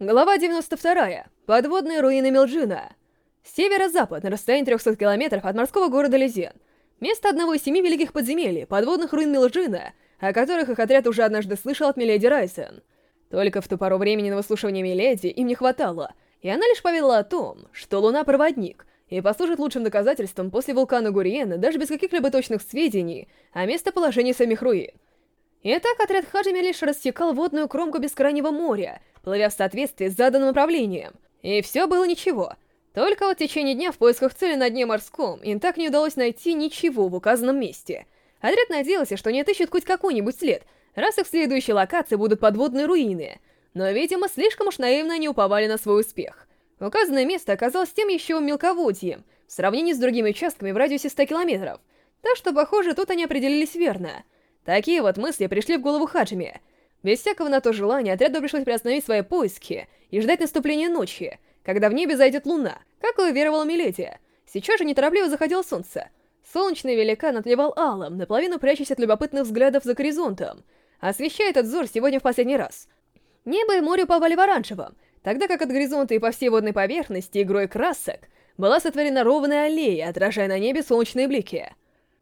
Глава 92. Подводные руины Милджина. Северо-запад, на расстоянии 300 километров от морского города Лизен. Место одного из семи великих подземелий, подводных руин Милджина, о которых их отряд уже однажды слышал от Миледи Райсен. Только в ту пару времени на выслушивание Миледи им не хватало, и она лишь поведала о том, что Луна — проводник, и послужит лучшим доказательством после вулкана Гуриена даже без каких-либо точных сведений о местоположении самих руин. Итак, отряд Хаджими лишь рассекал водную кромку бескрайнего моря, плывя в соответствии с заданным направлением. И все было ничего. Только вот в течение дня в поисках цели на дне морском им так не удалось найти ничего в указанном месте. Отряд надеялся, что не отыщут хоть какой-нибудь след, раз их следующей локации будут подводные руины. Но, видимо, слишком уж наивно они уповали на свой успех. Указанное место оказалось тем еще мелководьем, в сравнении с другими участками в радиусе 100 километров. Так что, похоже, тут они определились верно. Такие вот мысли пришли в голову Хаджими, без всякого на то желания отряду пришлось приостановить свои поиски и ждать наступления ночи, когда в небе зайдет луна, как и уверовала Миледи. Сейчас же неторопливо заходило солнце. Солнечный великан отливал алым, наполовину прячась от любопытных взглядов за горизонтом, освещая этот взор сегодня в последний раз. Небо и море упавали в оранжевом, тогда как от горизонта и по всей водной поверхности игрой красок была сотворена ровная аллея, отражая на небе солнечные блики.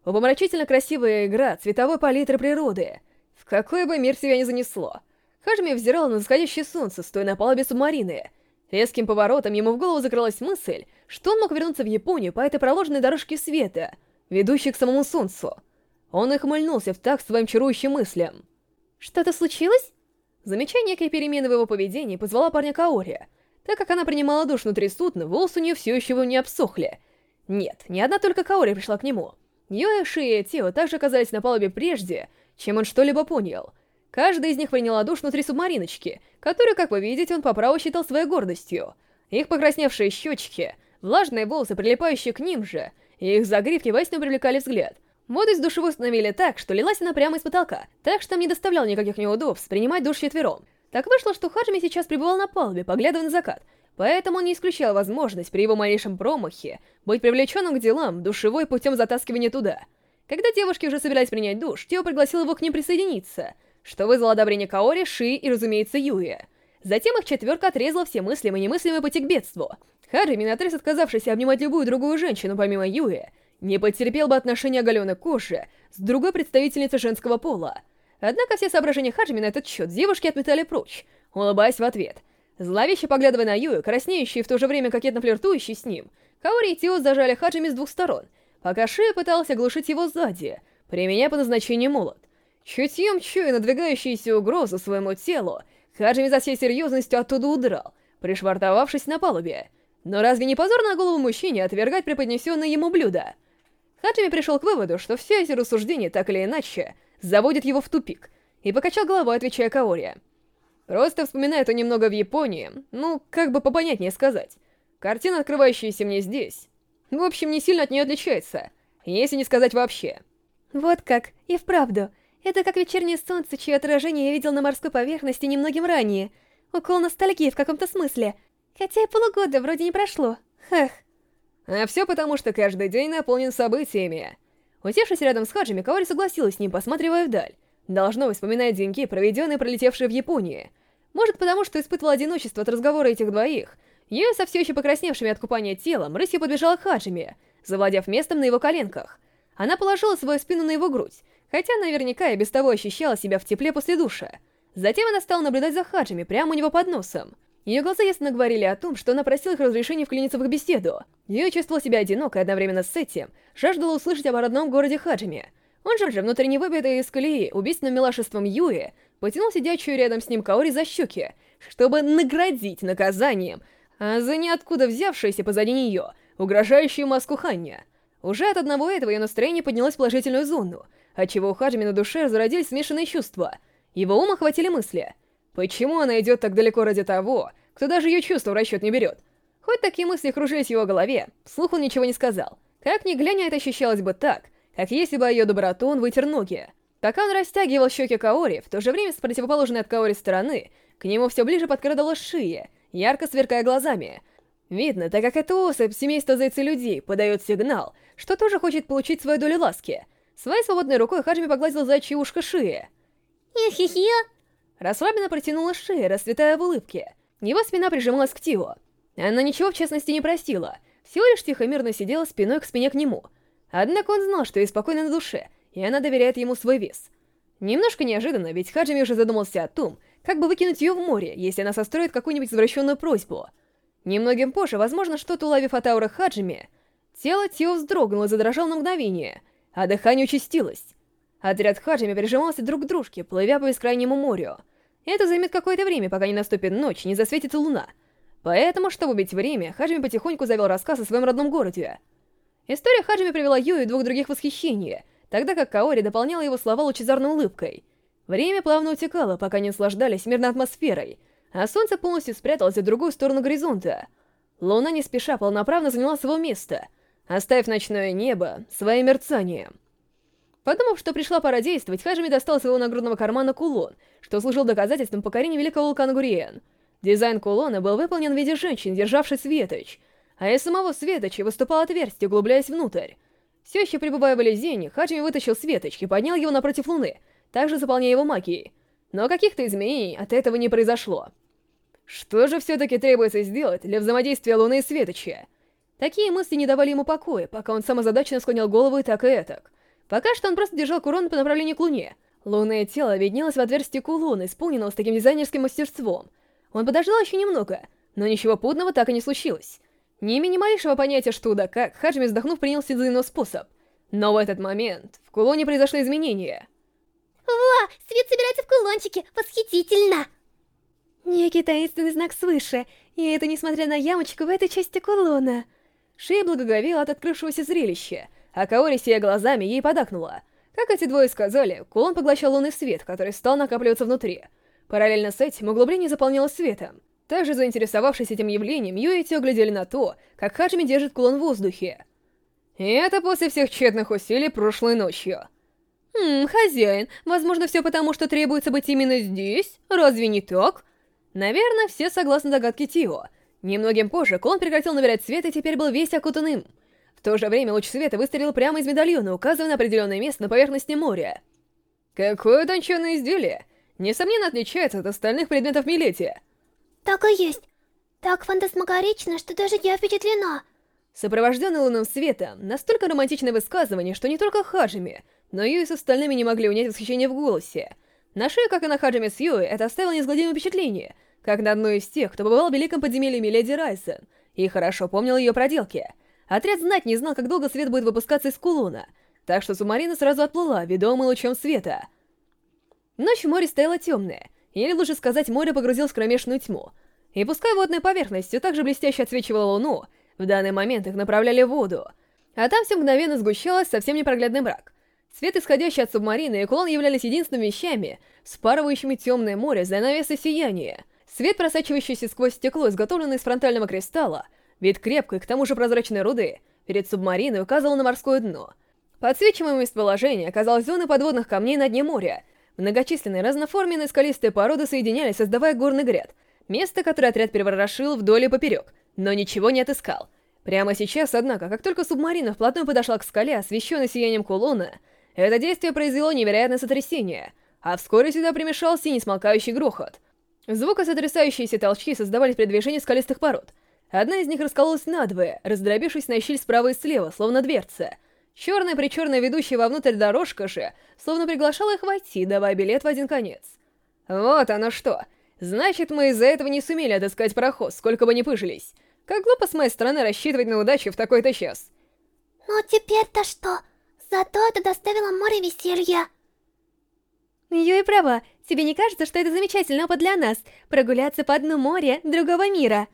Умопомрачительно красивая игра цветовой палитры природы — какой бы мир себя не занесло. Хаджими взирал на восходящее солнце, стоя на палубе субмарины. Резким поворотом ему в голову закралась мысль, что он мог вернуться в Японию по этой проложенной дорожке света, ведущей к самому солнцу. Он ухмыльнулся в такт своим чарующим мыслям. «Что-то случилось?» Замечая некие перемены в его поведении, позвала парня Каори. Так как она принимала душ внутри судна, волосы у нее все еще не обсохли. Нет, не одна только Каори пришла к нему. Йоя, Ши и Тео также оказались на палубе прежде, чем он что-либо понял. Каждый из них приняла душ внутри субмариночки, которую, как вы видите, он по праву считал своей гордостью. Их покрасневшие щечки, влажные волосы, прилипающие к ним же, и их загривки воистину привлекали взгляд. Воду из душевой установили так, что лилась она прямо из потолка, так что им не доставлял никаких неудобств принимать душ четвером. Так вышло, что Хаджими сейчас пребывал на палубе, поглядывая на закат, поэтому он не исключал возможность при его малейшем промахе быть привлеченным к делам душевой путем затаскивания туда — когда девушки уже собирались принять душ, Тео пригласил его к ним присоединиться, что вызвало одобрение Каори, Ши и, разумеется, Юи. Затем их четверка отрезала все мыслимые и немыслимые пути к бедству. Хаджи, наотрез отказавшийся обнимать любую другую женщину помимо Юи, не потерпел бы отношения оголенной кожи с другой представительницей женского пола. Однако все соображения Хаджими на этот счет девушки отметали прочь, улыбаясь в ответ. Зловеще поглядывая на Юю, краснеющий в то же время кокетно флиртующий с ним, Каори и Тео зажали Хаджими с двух сторон — пока Шия пытался оглушить его сзади, применяя по назначению молот. Чутьем чуя надвигающуюся угрозу своему телу, Хаджими за всей серьезностью оттуда удрал, пришвартовавшись на палубе. Но разве не позор на голову мужчине отвергать преподнесенное ему блюдо? Хаджими пришел к выводу, что все эти рассуждения так или иначе заводят его в тупик, и покачал головой, отвечая Каори. Просто вспоминаю это немного в Японии, ну, как бы попонятнее сказать. Картина, открывающаяся мне здесь, в общем, не сильно от нее отличается, если не сказать вообще. Вот как, и вправду. Это как вечернее солнце, чье отражение я видел на морской поверхности немногим ранее. Укол ностальгии в каком-то смысле. Хотя и полугода вроде не прошло. Хах. А все потому, что каждый день наполнен событиями. Усевшись рядом с Хаджими, Каори согласилась с ним, посматривая вдаль. Должно вспоминать деньги, проведенные пролетевшие в Японии. Может, потому что испытывала одиночество от разговора этих двоих, Юя со все еще покрасневшими от купания телом рысью подбежала к Хаджиме, завладев местом на его коленках. Она положила свою спину на его грудь, хотя наверняка и без того ощущала себя в тепле после душа. Затем она стала наблюдать за Хаджими прямо у него под носом. Ее глаза ясно говорили о том, что она просила их разрешения вклиниться в их беседу. Юя чувствовала себя одиноко и одновременно с этим жаждала услышать об родном городе Хаджиме. Он же, внутренне выбитый из колеи убийственным милашеством Юи, потянул сидящую рядом с ним Каори за щеки, чтобы наградить наказанием а за ниоткуда взявшаяся позади нее, угрожающую маску Ханья. Уже от одного этого ее настроение поднялось в положительную зону, отчего у Хаджими на душе зародились смешанные чувства. Его ум охватили мысли. Почему она идет так далеко ради того, кто даже ее чувства в расчет не берет? Хоть такие мысли кружились в его голове, вслух он ничего не сказал. Как ни глядя, это ощущалось бы так, как если бы ее доброту он вытер ноги. Пока он растягивал щеки Каори, в то же время с противоположной от Каори стороны, к нему все ближе подкрадывалась шия, ярко сверкая глазами. Видно, так как эта особь семейства зайцы-людей подает сигнал, что тоже хочет получить свою долю ласки. Своей свободной рукой Хаджими погладил зайчье ушко шеи. «Хи-хи-хи!» Расслабленно протянула шея, расцветая в улыбке. Его спина прижималась к Тио. Она ничего в частности не просила, всего лишь тихо-мирно сидела спиной к спине к нему. Однако он знал, что ей спокойно на душе, и она доверяет ему свой вес. Немножко неожиданно, ведь Хаджими уже задумался о том, как бы выкинуть ее в море, если она состроит какую-нибудь извращенную просьбу. Немногим позже, возможно, что-то уловив от ауры Хаджими, тело Тио вздрогнуло и задрожало на мгновение, а дыхание участилось. Отряд Хаджими прижимался друг к дружке, плывя по бескрайнему морю. Это займет какое-то время, пока не наступит ночь, не засветится луна. Поэтому, чтобы убить время, Хаджими потихоньку завел рассказ о своем родном городе. История Хаджими привела Ю и двух других в восхищение, тогда как Каори дополняла его слова лучезарной улыбкой. Время плавно утекало, пока не наслаждались мирной атмосферой, а солнце полностью спряталось за другую сторону горизонта. Луна не спеша полноправно заняла свое место, оставив ночное небо своим мерцанием. Подумав, что пришла пора действовать, Хаджими достал из своего нагрудного кармана кулон, что служил доказательством покорения великого вулкана Гуриен. Дизайн кулона был выполнен в виде женщин, державшей светоч, а из самого светоча выступало отверстие, углубляясь внутрь. Все еще пребывая в Элизине, Хаджими вытащил светоч и поднял его напротив Луны, также заполняя его магией. Но каких-то изменений от этого не произошло. Что же все-таки требуется сделать для взаимодействия Луны и Светоча? Такие мысли не давали ему покоя, пока он самозадачно склонял голову и так и этак. Пока что он просто держал курон по направлению к Луне. Лунное тело виднелось в отверстии кулона, исполненного с таким дизайнерским мастерством. Он подождал еще немного, но ничего путного так и не случилось. Не имея ни малейшего понятия, что да как, Хаджими вздохнув принялся за иной способ. Но в этот момент в кулоне произошло изменение. «Ва! Свет собирается в кулончике! Восхитительно!» Некий таинственный знак свыше, и это несмотря на ямочку в этой части кулона. Шея благоговела от открывшегося зрелища, а Каори, сия глазами, ей подакнула. Как эти двое сказали, кулон поглощал лунный свет, который стал накапливаться внутри. Параллельно с этим углубление заполнялось светом. Также заинтересовавшись этим явлением, Ю и Тё глядели на то, как Хаджими держит кулон в воздухе. И это после всех тщетных усилий прошлой ночью. «Хм, хозяин, возможно, все потому, что требуется быть именно здесь? Разве не так?» Наверное, все согласны догадке Тио. Немногим позже кулон прекратил набирать свет и теперь был весь окутанным. В то же время луч света выстрелил прямо из медальона, указывая на определенное место на поверхности моря. Какое утонченное изделие! Несомненно, отличается от остальных предметов Милетия. Так и есть. Так фантасмагорично, что даже я впечатлена. Сопровожденный лунным светом, настолько романтичное высказывание, что не только Хаджими, но и с остальными не могли унять восхищение в голосе. На шее, как и на Хаджими с Юи, это оставило неизгладимое впечатление, как на одной из тех, кто побывал в великом подземелье Миледи Райсен, и хорошо помнил ее проделки — Отряд знать не знал, как долго свет будет выпускаться из кулона, так что субмарина сразу отплыла, ведомая лучом света. Ночь в море стояла темная, или лучше сказать, море погрузилось в кромешную тьму. И пускай водная поверхность все так блестяще отсвечивала луну, в данный момент их направляли в воду, а там все мгновенно сгущалось совсем непроглядный мрак. Свет, исходящий от субмарины, и кулон являлись единственными вещами, спарывающими темное море за навесы сияния. Свет, просачивающийся сквозь стекло, изготовленное из фронтального кристалла, Вид крепкой, к тому же прозрачной руды, перед субмариной указывал на морское дно. Подсвечиваемое местоположение оказалось зоной подводных камней на дне моря. Многочисленные разноформенные скалистые породы соединялись, создавая горный гряд. Место, которое отряд переворошил вдоль и поперек, но ничего не отыскал. Прямо сейчас, однако, как только субмарина вплотную подошла к скале, освещенной сиянием кулона, это действие произвело невероятное сотрясение, а вскоре сюда примешался несмолкающий грохот. Звукосотрясающиеся толчки создавались при движении скалистых пород — Одна из них раскололась надвое, раздробившись на щель справа и слева, словно дверца. Черная-причерная ведущая вовнутрь дорожка же, словно приглашала их войти, давая билет в один конец. Вот оно что. Значит, мы из-за этого не сумели отыскать проход, сколько бы ни пыжились. Как глупо с моей стороны рассчитывать на удачу в такой-то час. Ну теперь-то что? Зато это доставило море веселья. Ее и права. Тебе не кажется, что это замечательный опыт для нас? Прогуляться по дну моря другого мира?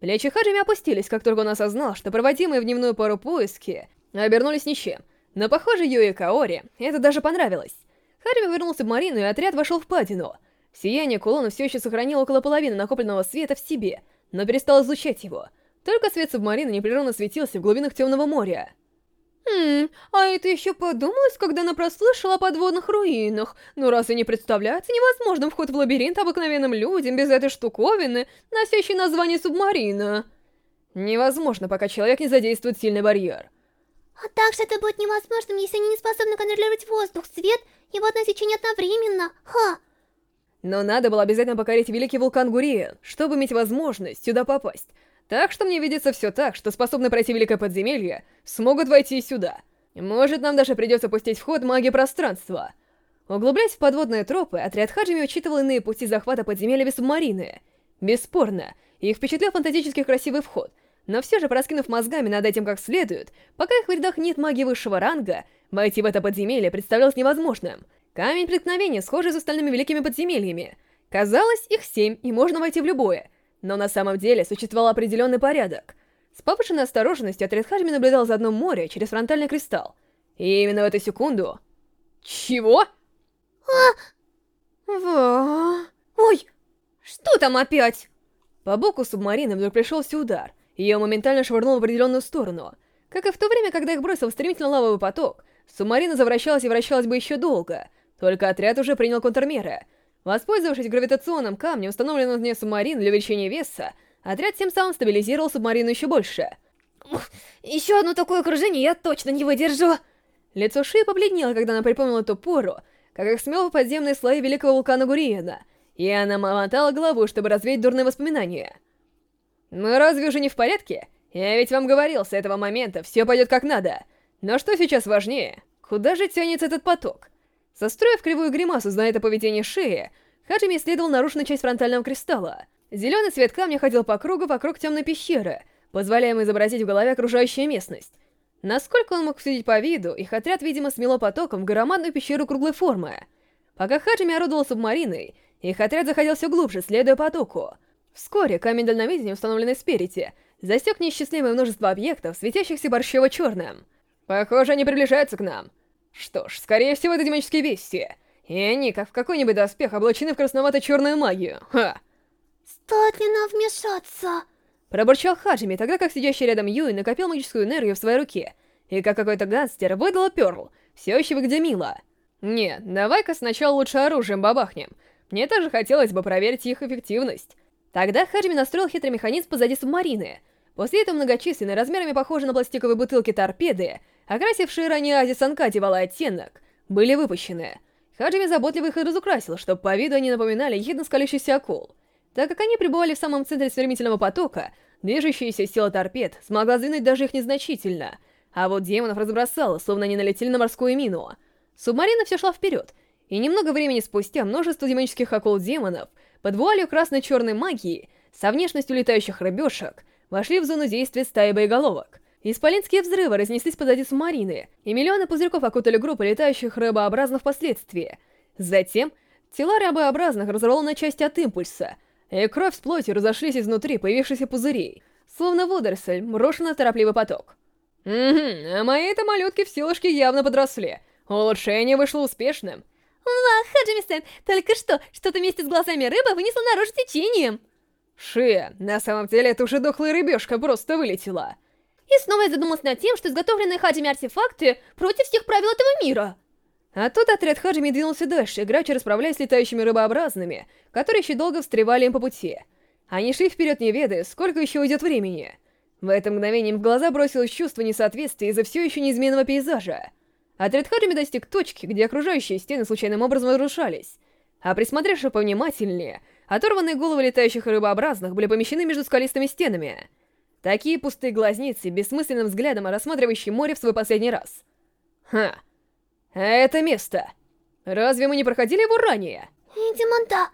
Плечи Хаджими опустились, как только он осознал, что проводимые в дневную пару поиски обернулись ничем. Но, похоже, Юи Каори это даже понравилось. Хаджими вернулся в Марину, и отряд вошел в падину. Сияние кулона все еще сохранило около половины накопленного света в себе, но перестало излучать его. Только свет субмарины непрерывно светился в глубинах темного моря. Хм, а это еще подумалось, когда она прослышала о подводных руинах. Но разве не представляется невозможным вход в лабиринт обыкновенным людям без этой штуковины, носящей название субмарина? Невозможно, пока человек не задействует сильный барьер. А также это будет невозможным, если они не способны контролировать воздух, свет и водное течение одновременно. Ха! Но надо было обязательно покорить великий вулкан Гуриен, чтобы иметь возможность сюда попасть. Так что мне видится все так, что способны пройти великое подземелье, смогут войти и сюда. Может, нам даже придется пустить в ход магии пространства. Углубляясь в подводные тропы, отряд Хаджими учитывал иные пути захвата подземелья без субмарины. Бесспорно, их впечатлил фантастически красивый вход, но все же, проскинув мозгами над этим как следует, пока их в рядах нет магии высшего ранга, войти в это подземелье представлялось невозможным. Камень преткновения схожий с остальными великими подземельями. Казалось, их семь, и можно войти в любое. Но на самом деле существовал определенный порядок. С повышенной осторожностью отряд Хаджими наблюдал за дном моря через фронтальный кристалл. И именно в эту секунду... Чего? А... Во... Ой, что там опять? По боку субмарины вдруг пришелся удар. Ее моментально швырнул в определенную сторону. Как и в то время, когда их бросил в стремительно лавовый поток, субмарина завращалась и вращалась бы еще долго, только отряд уже принял контрмеры. Воспользовавшись гравитационным камнем, установленным на дне субмарин для увеличения веса, отряд тем самым стабилизировал субмарину еще больше. Еще одно такое окружение я точно не выдержу. Лицо Ши побледнело, когда она припомнила ту пору, как их смел в подземные слои великого вулкана Гуриена, и она мотала голову, чтобы развеять дурные воспоминания. «Мы разве уже не в порядке? Я ведь вам говорил, с этого момента все пойдет как надо. Но что сейчас важнее? Куда же тянется этот поток? Состроив кривую гримасу за это поведение шеи, Хаджими исследовал наружную часть фронтального кристалла. Зеленый цвет камня ходил по кругу вокруг темной пещеры, позволяя ему изобразить в голове окружающую местность. Насколько он мог судить по виду, их отряд, видимо, смело потоком в громадную пещеру круглой формы. Пока Хаджими орудовал субмариной, их отряд заходил все глубже, следуя потоку. Вскоре камень дальновидения, установленный спереди, засек неисчислимое множество объектов, светящихся борщево-черным. Похоже, они приближаются к нам. Что ж, скорее всего, это демонические бестии. И они, как в какой-нибудь доспех, облачены в красновато-черную магию. Ха! Стоит ли нам вмешаться? Пробурчал Хаджими, тогда как сидящий рядом Юй накопил магическую энергию в своей руке, и как какой-то гангстер выдала Пёрл, все еще выглядя мило. Нет, давай-ка сначала лучше оружием бабахнем. Мне также хотелось бы проверить их эффективность. Тогда Хаджими настроил хитрый механизм позади субмарины. После этого многочисленные, размерами похожие на пластиковые бутылки торпеды, окрасившие ранее Ази Санкати в алый оттенок, были выпущены. Хаджими заботливо их разукрасил, чтобы по виду они напоминали ехидно скалящийся акул. Так как они пребывали в самом центре стремительного потока, движущаяся сила торпед смогла сдвинуть даже их незначительно, а вот демонов разбросало, словно они налетели на морскую мину. Субмарина все шла вперед, и немного времени спустя множество демонических акул-демонов под вуалью красно-черной магии со внешностью летающих рыбешек вошли в зону действия стаи боеголовок. Исполинские взрывы разнеслись позади субмарины, и миллионы пузырьков окутали группы летающих рыбообразных впоследствии. Затем тела рыбообразных разорвало на части от импульса, и кровь с плотью разошлись изнутри появившихся пузырей, словно водоросль, брошенный торопливый поток. Угу, а мои-то малютки в силушке явно подросли. Улучшение вышло успешным. Ва, Хаджими-сэн, только что, что-то вместе с глазами рыбы вынесло наружу течением. Шия, на самом деле это уже дохлая рыбешка просто вылетела. И снова я задумался над тем, что изготовленные Хаджими артефакты против всех правил этого мира. А тут отряд Хаджими двинулся дальше, играючи расправляясь с летающими рыбообразными, которые еще долго встревали им по пути. Они шли вперед не ведая, сколько еще уйдет времени. В это мгновение им в глаза бросилось чувство несоответствия из-за все еще неизменного пейзажа. Отряд Хаджими достиг точки, где окружающие стены случайным образом разрушались. А присмотревшись повнимательнее, оторванные головы летающих рыбообразных были помещены между скалистыми стенами — Такие пустые глазницы, бессмысленным взглядом рассматривающие море в свой последний раз. Ха. Это место. Разве мы не проходили его ранее? Видимо, да.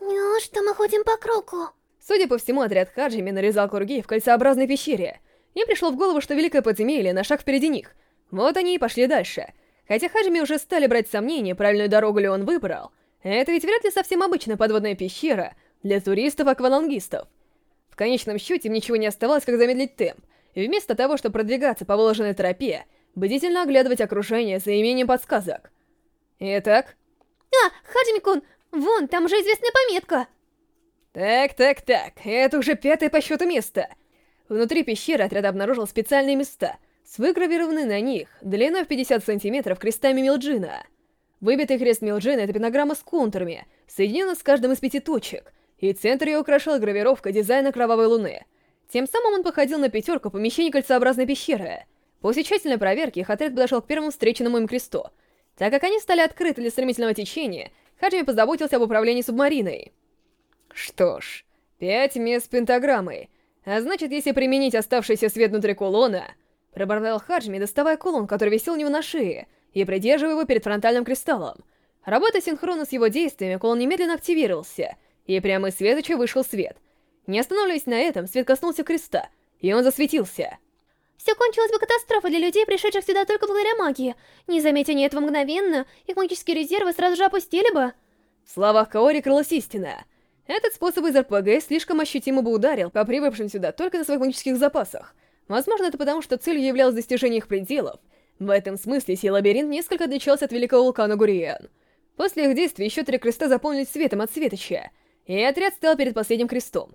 Неужто мы ходим по кругу? Судя по всему, отряд Хаджими нарезал круги в кольцеобразной пещере. Им пришло в голову, что Великое Подземелье на шаг впереди них. Вот они и пошли дальше. Хотя Хаджими уже стали брать сомнения, правильную дорогу ли он выбрал, это ведь вряд ли совсем обычная подводная пещера для туристов-аквалангистов. В конечном счете им ничего не оставалось, как замедлить темп, и вместо того, чтобы продвигаться по выложенной тропе, бдительно оглядывать окружение за имением подсказок. Итак... А, Хаджими-кун, вон, там уже известная пометка. Так, так, так, это уже пятое по счету место. Внутри пещеры отряд обнаружил специальные места, с выгравированной на них, длиной в 50 сантиметров, крестами Милджина. Выбитый крест Милджина — это пентаграмма с контурами, соединенная с каждым из пяти точек — и центр ее украшала гравировка дизайна Кровавой Луны. Тем самым он походил на пятерку помещений кольцеобразной пещеры. После тщательной проверки их отряд подошел к первому встреченному им кресту. Так как они стали открыты для стремительного течения, Хаджими позаботился об управлении субмариной. Что ж, пять мест пентаграммы. А значит, если применить оставшийся свет внутри кулона... Пробормотал Хаджими, доставая кулон, который висел у него на шее, и придерживая его перед фронтальным кристаллом. Работая синхронно с его действиями, кулон немедленно активировался, и прямо из светоча вышел свет. Не останавливаясь на этом, свет коснулся креста, и он засветился. Все кончилось бы катастрофой для людей, пришедших сюда только благодаря магии. Не заметя они этого мгновенно, их магические резервы сразу же опустили бы. В словах Каори крылась истина. Этот способ из РПГ слишком ощутимо бы ударил по прибывшим сюда только на своих магических запасах. Возможно, это потому, что целью являлось достижение их пределов. В этом смысле сей лабиринт несколько отличался от великого вулкана Гуриен. После их действий еще три креста заполнились светом от светоча, и отряд стоял перед последним крестом.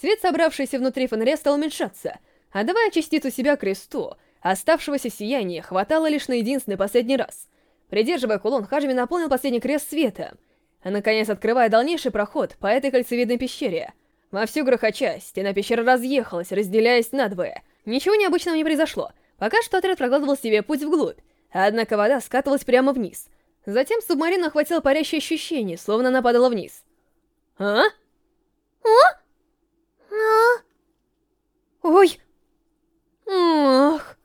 Свет, собравшийся внутри фонаря, стал уменьшаться, отдавая частицу себя кресту, оставшегося сияния хватало лишь на единственный последний раз. Придерживая кулон, Хаджими наполнил последний крест светом, а наконец открывая дальнейший проход по этой кольцевидной пещере. Во всю грохоча, стена пещеры разъехалась, разделяясь надвое. Ничего необычного не произошло, пока что отряд прокладывал себе путь вглубь, однако вода скатывалась прямо вниз. Затем субмарину охватило парящее ощущение, словно она падала вниз. «А? А? А? Ой! Ох!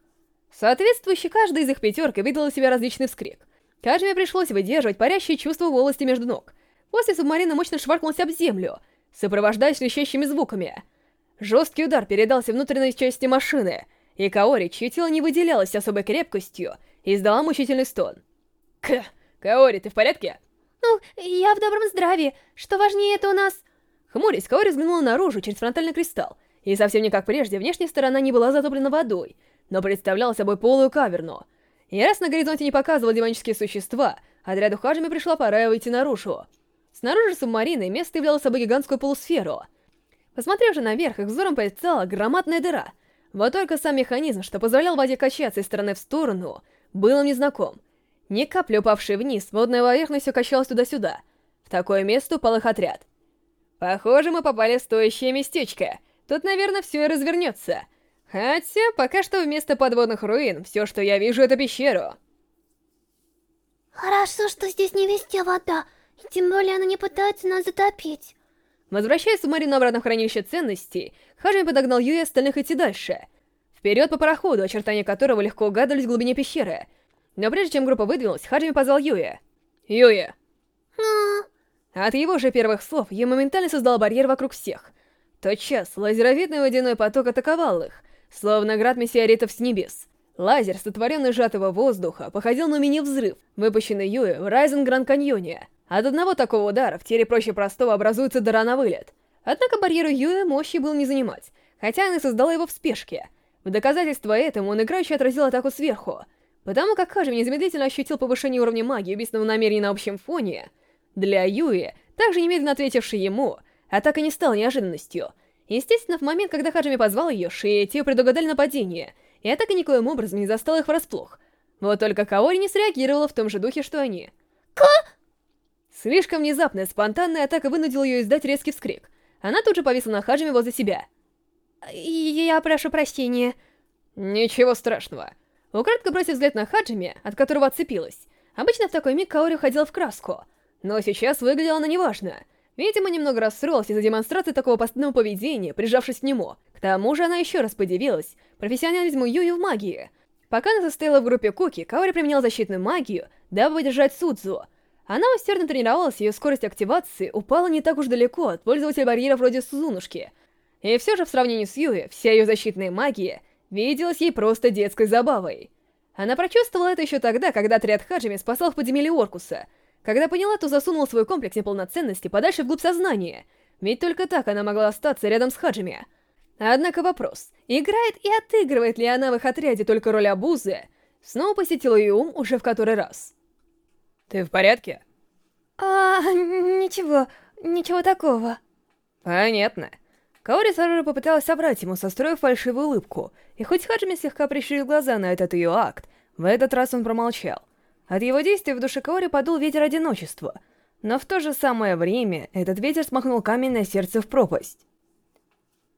Соответствующий каждый из их пятерки выдал себе различный вскрик. Каждому пришлось выдерживать парящее чувство волости между ног. После субмарина мощно шваркнулась об землю, сопровождаясь лещащими звуками. Жесткий удар передался внутренней части машины, и Каори, чье тело не выделялось особой крепкостью, издала мучительный стон. К... Каори, ты в порядке? Ну, я в добром здравии. Что важнее это у нас? Хмурясь, Каори взглянула наружу через фронтальный кристалл, и совсем не как прежде, внешняя сторона не была затоплена водой, но представляла собой полую каверну — и раз на горизонте не показывал демонические существа, отряду Хаджими пришла пора выйти наружу. Снаружи субмарины место являло собой гигантскую полусферу. Посмотрев же наверх, их взором предстала громадная дыра. Вот только сам механизм, что позволял воде качаться из стороны в сторону, был им незнаком. Ни капли упавшей вниз, водная поверхность качалась туда-сюда. В такое место упал их отряд. Похоже, мы попали в стоящее местечко. Тут, наверное, все и развернется. Хотя, пока что вместо подводных руин, все, что я вижу, это пещеру. Хорошо, что здесь не везде вода, и тем более она не пытается нас затопить. Возвращаясь субмарину обратно в хранилище ценностей, Хаджими подогнал Юи остальных идти дальше. Вперед по пароходу, очертания которого легко угадывались в глубине пещеры. Но прежде чем группа выдвинулась, Хаджими позвал Юи. Юи! От его же первых слов я моментально создал барьер вокруг всех. Тотчас лазеровидный водяной поток атаковал их, словно град мессиаритов с небес. Лазер, сотворенный сжатого воздуха, походил на мини-взрыв, выпущенный Юи в Райзен Гранд Каньоне. От одного такого удара в теле проще простого образуется дыра на вылет. Однако барьеру Юи мощи был не занимать, хотя она создала его в спешке. В доказательство этому он играюще отразил атаку сверху. Потому как Хажи незамедлительно ощутил повышение уровня магии убийственного намерения на общем фоне, для Юи, также немедленно ответившей ему, атака не стала неожиданностью — Естественно, в момент, когда Хаджими позвал ее, Ши и Тио предугадали нападение, и атака никоим образом не застала их врасплох. Вот только Каори не среагировала в том же духе, что они. Ка? Слишком внезапная, спонтанная атака вынудила ее издать резкий вскрик. Она тут же повисла на Хаджими возле себя. «Я прошу прощения». «Ничего страшного». Украдко бросив взгляд на Хаджими, от которого отцепилась. Обычно в такой миг Каори уходила в краску, но сейчас выглядела она неважно — Видимо, немного расстроилась из-за демонстрации такого постыдного поведения, прижавшись к нему. Тому же она еще раз подивилась профессионализму Юи в магии. Пока она состояла в группе Куки, Каори применяла защитную магию, дабы выдержать Судзу. Она усердно тренировалась, ее скорость активации упала не так уж далеко от пользователя барьера вроде Сузунушки. И все же в сравнении с Юи, вся ее защитная магия виделась ей просто детской забавой. Она прочувствовала это еще тогда, когда отряд Хаджими спасал в подземелье Оркуса — когда поняла, то засунула свой комплекс неполноценности подальше вглубь сознания, ведь только так она могла остаться рядом с Хаджими. Однако вопрос, играет и отыгрывает ли она в их отряде только роль обузы, снова посетил ее ум уже в который раз. «Ты в порядке?» «А, ничего, ничего такого». «Понятно». Каори сразу же попыталась собрать ему, состроив фальшивую улыбку, и хоть Хаджими слегка прищурил глаза на этот ее акт, в этот раз он промолчал. От его действий в душе Каори подул ветер одиночества, но в то же самое время этот ветер смахнул каменное сердце в пропасть.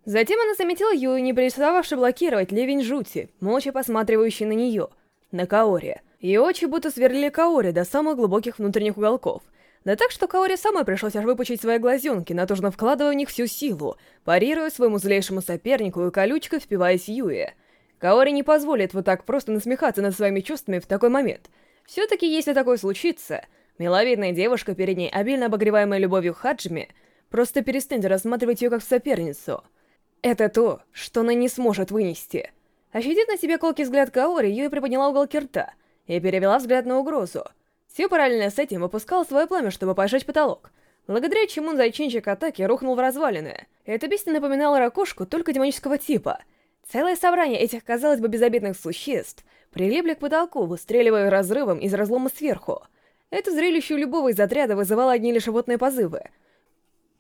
Затем она заметила Юи, не перестававший блокировать ливень жути, молча посматривающий на нее, на Каори. Ее очи будто сверлили Каори до самых глубоких внутренних уголков. Да так, что Каори самой пришлось аж выпучить свои глазенки, натужно вкладывая в них всю силу, парируя своему злейшему сопернику и колючкой впиваясь Юе. Каори не позволит вот так просто насмехаться над своими чувствами в такой момент. Все-таки, если такое случится, миловидная девушка перед ней, обильно обогреваемая любовью Хаджими, просто перестаньте рассматривать ее как соперницу. Это то, что она не сможет вынести. Ощутив на себе колкий взгляд Каори, Юи приподняла уголки рта и перевела взгляд на угрозу. Все параллельно с этим выпускал свое пламя, чтобы пожечь потолок, благодаря чему зайчинчик атаки рухнул в развалины. Это бестия напоминало ракушку, только демонического типа — Целое собрание этих, казалось бы, безобидных существ прилипли к потолку, выстреливая разрывом из разлома сверху. Это зрелище у любого из отряда вызывало одни лишь животные позывы.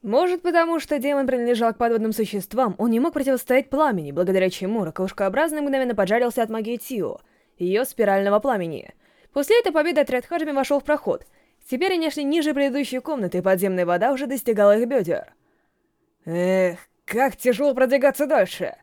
Может, потому что демон принадлежал к подводным существам, он не мог противостоять пламени, благодаря чему ракушкообразный мгновенно поджарился от магии Тио, ее спирального пламени. После этой победы отряд Хаджими вошел в проход. Теперь они шли ниже предыдущей комнаты, и подземная вода уже достигала их бедер. Эх, как тяжело продвигаться дальше!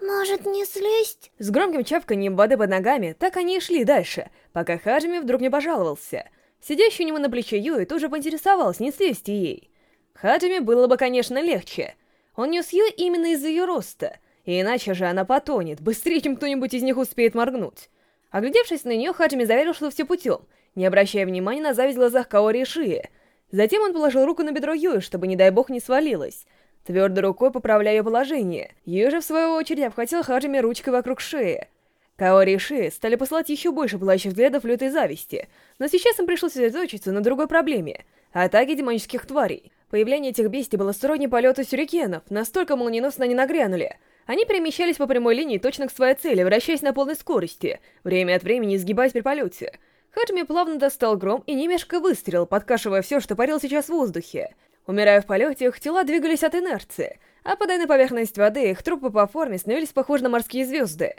Может, не слезть? С громким чавканьем воды под ногами так они и шли дальше, пока Хаджими вдруг не пожаловался. Сидящий у него на плече Юи тоже поинтересовался, не слезть ей. Хаджими было бы, конечно, легче. Он нес ее именно из-за ее роста, и иначе же она потонет, быстрее, чем кто-нибудь из них успеет моргнуть. Оглядевшись на нее, Хаджими заверил, что все путем, не обращая внимания на зависть в глазах Каори и Шии. Затем он положил руку на бедро Юи, чтобы, не дай бог, не свалилась, твердой рукой поправляя ее положение. Ее же, в свою очередь, обхватил Хаджими ручкой вокруг шеи. Каори и Ши стали посылать еще больше пылающих взглядов лютой зависти, но сейчас им пришлось сосредоточиться на другой проблеме — атаке демонических тварей. Появление этих бестий было сродни полету сюрикенов, настолько молниеносно они нагрянули. Они перемещались по прямой линии точно к своей цели, вращаясь на полной скорости, время от времени изгибаясь при полете. Хаджими плавно достал гром и немешко выстрелил, подкашивая все, что парил сейчас в воздухе. Умирая в полете, их тела двигались от инерции, а падая на поверхность воды, их трупы по форме становились похожи на морские звезды.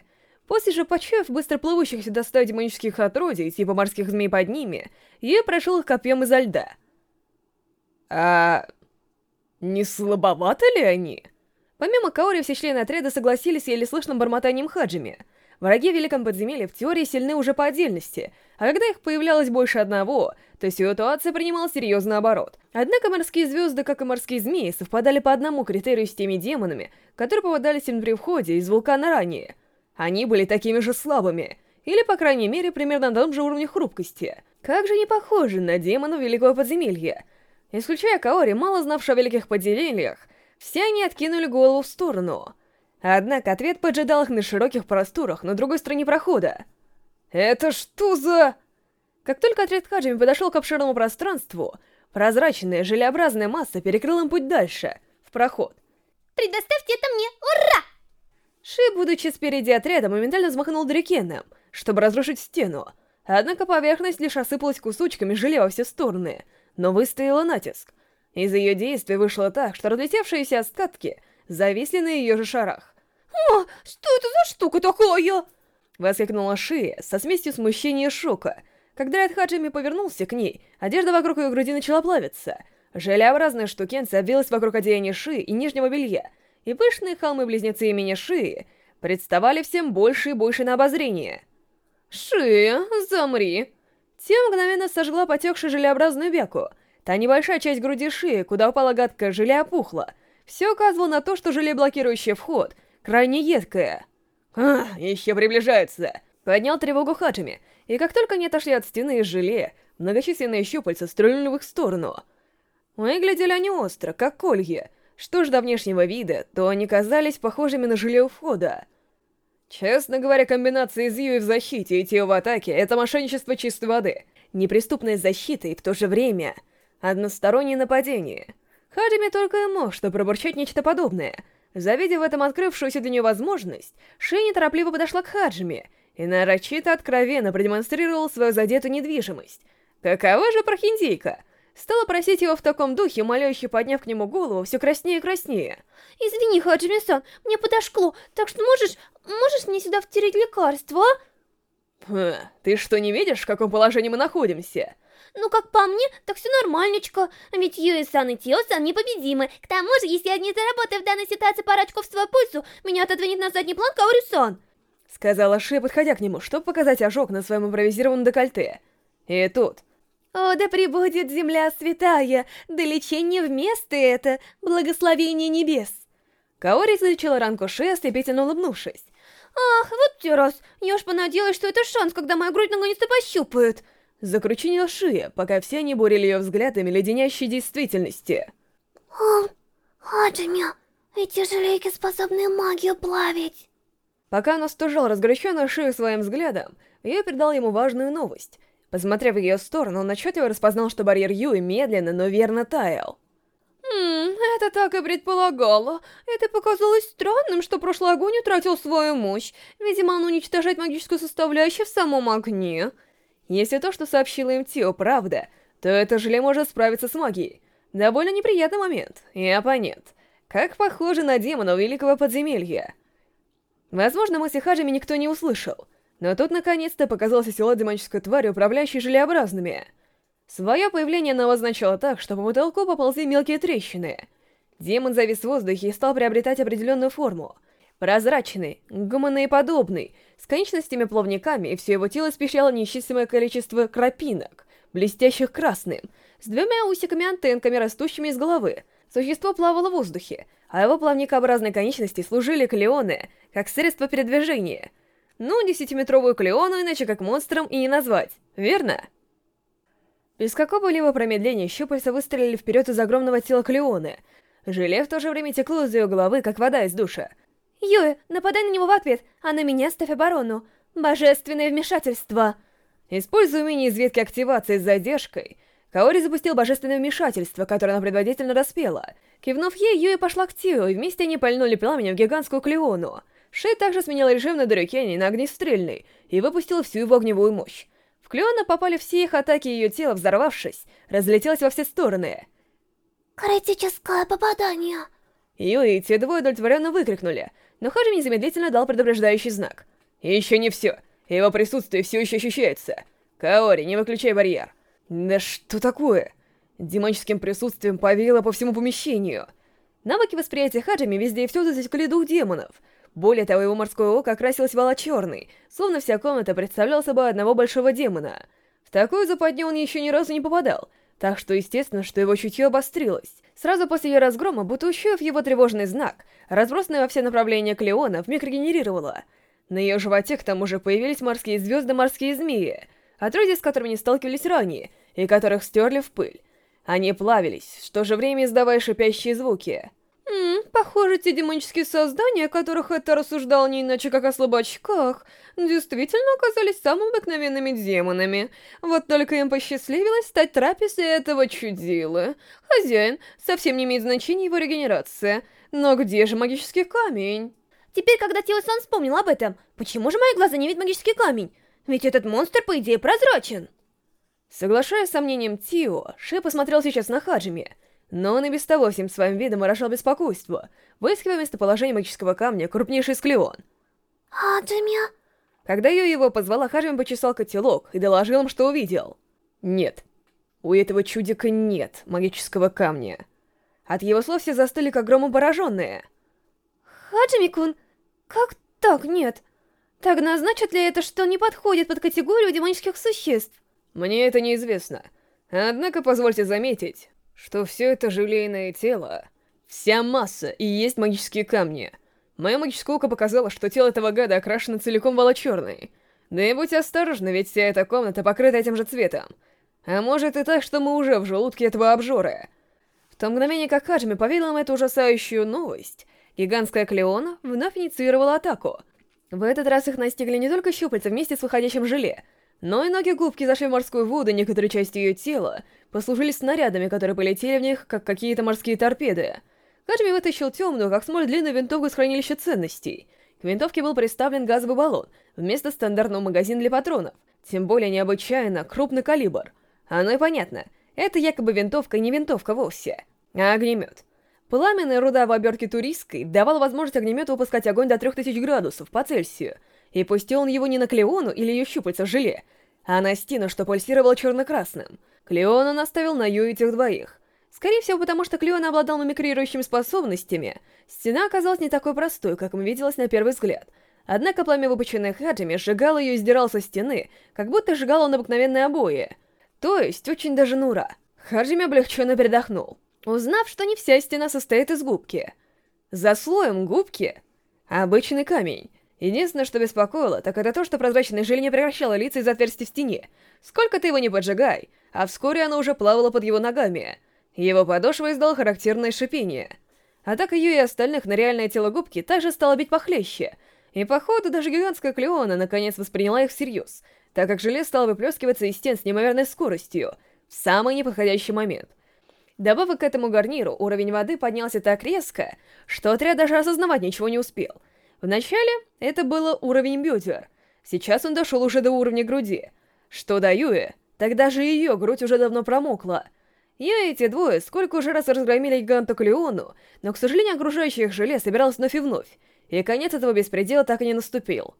После же, почуяв быстро плывущих сюда сто демонических отродий, типа морских змей под ними, я прошел их копьем изо льда. А... не слабоваты ли они? Помимо Каори, все члены отряда согласились с еле слышным бормотанием Хаджими — Враги в Великом Подземелье в теории сильны уже по отдельности, а когда их появлялось больше одного, то ситуация принимала серьезный оборот. Однако морские звезды, как и морские змеи, совпадали по одному критерию с теми демонами, которые попадались им при входе из вулкана ранее. Они были такими же слабыми, или, по крайней мере, примерно на том же уровне хрупкости. Как же не похожи на демонов Великого Подземелья. Исключая Каори, мало знавшего о Великих Подземельях, все они откинули голову в сторону — Однако ответ поджидал их на широких просторах на другой стороне прохода. «Это что за...» Как только отряд Хаджими подошел к обширному пространству, прозрачная желеобразная масса перекрыла им путь дальше, в проход. «Предоставьте это мне! Ура!» Ши, будучи спереди отряда, моментально взмахнул дрикеном, чтобы разрушить стену. Однако поверхность лишь осыпалась кусочками желе во все стороны, но выстояла натиск. Из ее действий вышло так, что разлетевшиеся остатки зависли на ее же шарах. «О, что это за штука такая?» Воскликнула Шия со смесью смущения и шока. Когда Радхаджими повернулся к ней, одежда вокруг ее груди начала плавиться. Желеобразная штукенция обвилась вокруг одеяния Шии и нижнего белья, и пышные холмы-близнецы имени Шии представали всем больше и больше на обозрение. «Шия, замри!» Тем мгновенно сожгла потекшую желеобразную веку. Та небольшая часть груди Шии, куда упала гадкая желе, опухла. Все указывало на то, что желе, блокирующее вход, крайне едкая. А, еще приближается. Поднял тревогу Хаджими, и как только они отошли от стены из желе, многочисленные щупальца стрельнули в их сторону. Выглядели они остро, как колье. Что ж до внешнего вида, то они казались похожими на желе у входа. Честно говоря, комбинация из Юи в защите и Тио в атаке — это мошенничество чистой воды. Неприступная защита и в то же время одностороннее нападение. Хаджими только и мог что пробурчать нечто подобное — Завидев в этом открывшуюся для нее возможность, Шей неторопливо подошла к Хаджиме и нарочито откровенно продемонстрировала свою задетую недвижимость. Какова же прохиндейка? Стала просить его в таком духе, умоляюще подняв к нему голову все краснее и краснее. «Извини, Хаджими-сан, мне подошкло, так что можешь... можешь мне сюда втереть лекарство, а?» Хм, ты что, не видишь, в каком положении мы находимся? Ну, как по мне, так все нормальничко. Ведь Юэ-сан и Тио-сан непобедимы. К тому же, если я не заработаю в данной ситуации пару очков в свою пользу, меня отодвинет на задний план Каори-сан. Сказала Ши, подходя к нему, чтобы показать ожог на своем импровизированном декольте. И тут... О, да пребудет земля святая, да лечение вместо это, благословение небес. Каори залечила ранку шеи, ослепительно улыбнувшись. Ах, вот те раз, я уж понадеялась, что это шанс, когда моя грудь наконец-то пощупает. Закрученила шея, пока все они бурили ее взглядами леденящей действительности. О, Хаджимя, эти желейки способны магию плавить. Пока она стужала разгоряченную шею своим взглядом, я передал ему важную новость. Посмотрев в ее сторону, он отчетливо распознал, что барьер Юи медленно, но верно таял. «Хм, это так и предполагало. Это показалось странным, что прошлый огонь утратил свою мощь. Видимо, он уничтожает магическую составляющую в самом огне». Если то, что сообщила им Тио, правда, то это желе может справиться с магией. Довольно неприятный момент и оппонент. Как похоже на демона Великого Подземелья. Возможно, мысли Хаджими никто не услышал, но тут наконец-то показался силуэт демонической твари, управляющей желеобразными. Свое появление она означало так, что по потолку поползли мелкие трещины. Демон завис в воздухе и стал приобретать определенную форму. Прозрачный, гуманоидоподобный, с конечностями-плавниками, и все его тело испещряло неисчислимое количество крапинок, блестящих красным, с двумя усиками-антенками, растущими из головы. Существо плавало в воздухе, а его плавникообразные конечности служили клеоны, как средство передвижения. Ну, десятиметровую клеону иначе как монстром и не назвать, верно? Без какого-либо промедления щупальца выстрелили вперед из огромного тела Клеоны. Желе в то же время текло из ее головы, как вода из душа. «Юэ, нападай на него в ответ, а на меня ставь оборону. Божественное вмешательство!» Используя умение из ветки активации с задержкой, Каори запустил божественное вмешательство, которое она предварительно распела. Кивнув ей, Юэ пошла к Тио, и вместе они пальнули пламенем в гигантскую Клеону. Шей также сменила режим на Дорюкене на огнестрельный и выпустила всю его огневую мощь. В Клеона попали все их атаки, и ее тело, взорвавшись, разлетелось во все стороны. «Критическое попадание!» Юи и те двое удовлетворенно выкрикнули, но Хаджи незамедлительно дал предупреждающий знак. И еще не все. Его присутствие все еще ощущается. Каори, не выключай барьер. Да что такое? Демоническим присутствием повеяло по всему помещению. Навыки восприятия Хаджими везде и все засекли дух демонов — более того, его морское око окрасилось в черный словно вся комната представляла собой одного большого демона. В такую западню он еще ни разу не попадал, так что естественно, что его чутье обострилось. Сразу после ее разгрома, будто учуяв его тревожный знак, разбросанный во все направления Клеона, вмиг регенерировала. На ее животе к тому же появились морские звезды морские змеи, отродья с которыми не сталкивались ранее, и которых стерли в пыль. Они плавились, в то же время издавая шипящие звуки. Ммм, похоже, те демонические создания, о которых это рассуждал не иначе как о слабачках, действительно оказались самыми обыкновенными демонами. Вот только им посчастливилось стать трапезой этого чудила. Хозяин, совсем не имеет значения его регенерация. Но где же магический камень? Теперь, когда Тио-сан вспомнил об этом, почему же мои глаза не видят магический камень? Ведь этот монстр, по идее, прозрачен. Соглашаясь с сомнением Тио, Ши посмотрел сейчас на Хаджими — но он и без того всем своим видом выражал беспокойство, выискивая местоположение магического камня крупнейший склеон. «Хаджимя?» Когда Ю его позвала, Хаджими почесал котелок и доложил им, что увидел. Нет, у этого чудика нет магического камня. От его слов все застыли как громом пораженные. Хаджими-кун, как так нет? Тогда значит ли это, что не подходит под категорию демонических существ? Мне это неизвестно. Однако позвольте заметить, что все это желейное тело, вся масса и есть магические камни. Мое магическое око показало, что тело этого гада окрашено целиком волочерной. Да и будь осторожны, ведь вся эта комната покрыта этим же цветом. А может и так, что мы уже в желудке этого обжора. В то мгновение, как Хаджими поведал им эту ужасающую новость, гигантская Клеона вновь инициировала атаку. В этот раз их настигли не только щупальца вместе с выходящим желе, но и ноги губки зашли в морскую воду, некоторые части ее тела послужили снарядами, которые полетели в них, как какие-то морские торпеды. Хаджими вытащил темную, как смоль, длинную винтовку из хранилища ценностей. К винтовке был приставлен газовый баллон, вместо стандартного магазина для патронов, тем более необычайно крупный калибр. Оно и понятно, это якобы винтовка не винтовка вовсе, а огнемет. Пламенная руда в обертке туристской давала возможность огнемету выпускать огонь до 3000 градусов по Цельсию, и пустил он его не на Клеону или ее щупальца в желе, а на стену, что пульсировало черно-красным. Клеона наставил на Ю этих двоих. Скорее всего, потому что Клеон обладал мимикрирующими способностями, стена оказалась не такой простой, как им виделось на первый взгляд. Однако пламя выпущенное Хаджими сжигало ее и сдирал со стены, как будто сжигало он обыкновенные обои. То есть, очень даже Нура. Хаджими облегченно передохнул, узнав, что не вся стена состоит из губки. За слоем губки — обычный камень. Единственное, что беспокоило, так это то, что прозрачное желе не превращало лица из отверстий в стене. Сколько ты его не поджигай, а вскоре оно уже плавало под его ногами. Его подошва издала характерное шипение. Атака ее и остальных на реальное тело губки также стала бить похлеще, и походу даже гигантская Клеона наконец восприняла их всерьез, так как желе стало выплескиваться из стен с неимоверной скоростью, в самый неподходящий момент. Добавок к этому гарниру, уровень воды поднялся так резко, что отряд даже осознавать ничего не успел. Вначале это было уровень бедер, сейчас он дошел уже до уровня груди. Что до Юэ, тогда же ее грудь уже давно промокла. Я и эти двое сколько уже раз разгромили гиганту Клеону, но, к сожалению, окружающих желе собиралось вновь и вновь, и конец этого беспредела так и не наступил.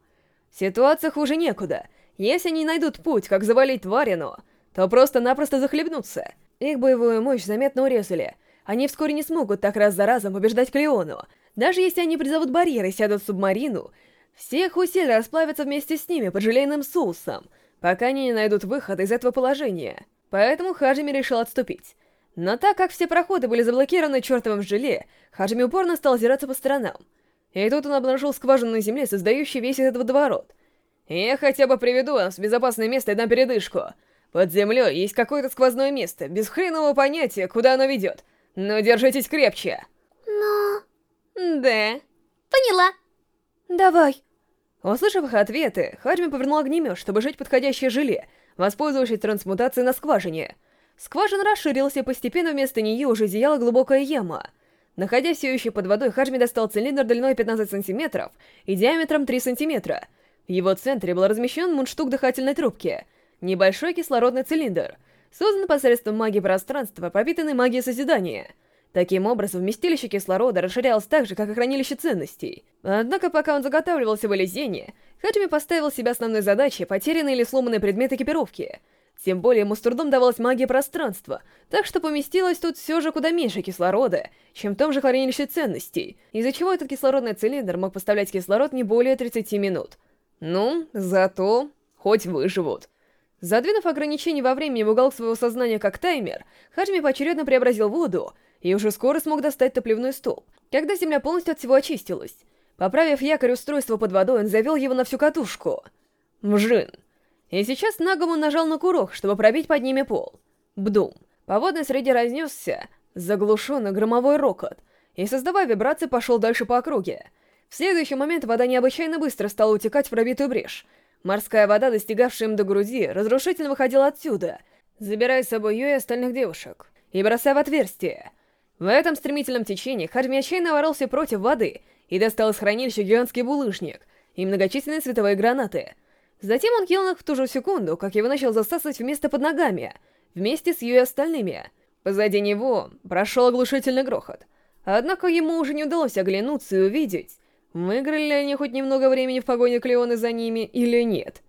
Ситуация хуже некуда. Если они найдут путь, как завалить Тварину, то просто-напросто захлебнутся. Их боевую мощь заметно урезали. Они вскоре не смогут так раз за разом побеждать Клеону. Даже если они призовут барьеры и сядут в субмарину, все их усилия расплавятся вместе с ними под желейным соусом, пока они не найдут выход из этого положения. Поэтому Хаджими решил отступить. Но так как все проходы были заблокированы чертовым желе, Хаджими упорно стал озираться по сторонам. И тут он обнаружил скважину на земле, создающую весь этот водоворот. «Я хотя бы приведу вас в безопасное место и дам передышку», под землей есть какое-то сквозное место, без хренового понятия, куда оно ведет. Но держитесь крепче. Да. Поняла. Давай. Услышав их ответы, Хаджми повернул огнемет, чтобы жить подходящее желе, воспользовавшись трансмутацией на скважине. Скважина расширилась, и постепенно вместо нее уже зияла глубокая яма. Находясь все еще под водой, Хаджми достал цилиндр длиной 15 сантиметров и диаметром 3 сантиметра. В его центре был размещен мундштук дыхательной трубки — Небольшой кислородный цилиндр, создан посредством магии пространства, пропитанной магией созидания. Таким образом, вместилище кислорода расширялось так же, как и хранилище ценностей. Однако, пока он заготавливался в вылезение, Хаджими поставил себе основной задачей потерянные или сломанные предметы экипировки. Тем более ему с трудом давалась магия пространства, так что поместилось тут все же куда меньше кислорода, чем в том же хранилище ценностей, из-за чего этот кислородный цилиндр мог поставлять кислород не более 30 минут. Ну, зато хоть выживут. Задвинув ограничение во времени в угол своего сознания как таймер, Хаджми поочередно преобразил воду и уже скоро смог достать топливной столб, когда земля полностью от всего очистилась. Поправив якорь устройства под водой, он завел его на всю катушку. Мжин. И сейчас Нагаму нажал на курок, чтобы пробить под ними пол. Бдум. По водной среде разнесся заглушенный громовой рокот, и, создавая вибрации, пошел дальше по округе. В следующий момент вода необычайно быстро стала утекать в пробитую брешь, Морская вода, достигавшая им до груди, разрушительно выходила отсюда, забирая с собой ее и остальных девушек, и бросая в отверстие. В этом стремительном течении Хаджми отчаянно против воды и достал из хранилища гигантский булыжник и многочисленные световые гранаты. Затем он кинул их в ту же секунду, как его начал засасывать вместо под ногами, вместе с ее остальными. Позади него прошел оглушительный грохот. Однако ему уже не удалось оглянуться и увидеть, Выиграли ли они хоть немного времени в погоне Клеоны за ними или нет?